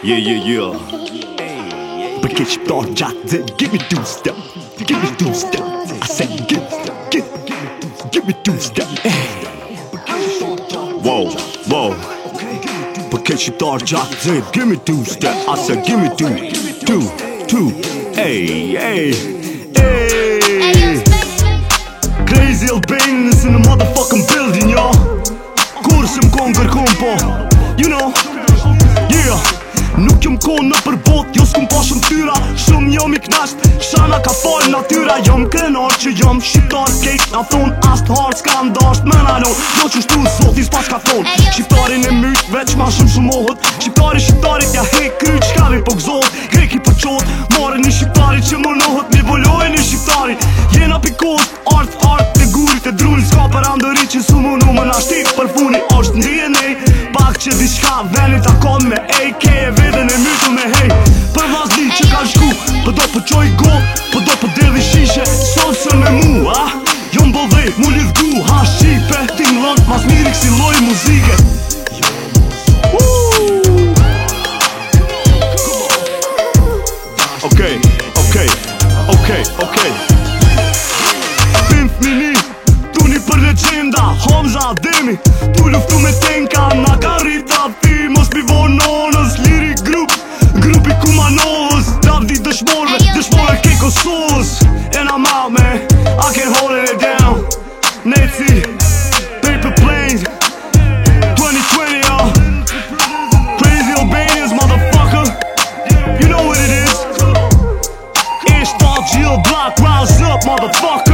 Yeah, yeah, yeah. But Bakış doğacaktı gibi düzde, gibi Give me two git, give me two wow. I said, give düzde. Asa give me Two, give me two, Give me I said, two, two, two. Hey hey hey. Crazy old is in the motherfucking building, y'all. yo. Kursim kongur kumpo, you know, yeah. Nuk jëm konë në përbot, jo s'kum pa shumë tyra Shumë jom i knasht, shana ka falë natyra Jëm krenar që jom shqiptar kejt na thonë ashtë harë, s'ka ndasht me nalon Jo që shtu zotin s'pa s'ka thonë Shqiptarin në myt veç ma shumë shumë ohët Shqiptari shqiptari ja he kryt Shka vi po gzot, greki po qot Mare një shqiptari që më nohët Mi një shqiptari Jena pikot, art, art, të gurit e drull S'ka për andëri që su më në më nashtit që di shka venit a me AK e vede në mytu me hej Për vazni që ka shku, për po do për po qoj go, për po do për dedhi shishe Sot së me jo mu, a? Jo mbo dhe, mu lidhgu, ha shqipe Ti në lëndë, mas miri kësi loj muzike Okay, okay, okay, okay. Rise up, motherfucker.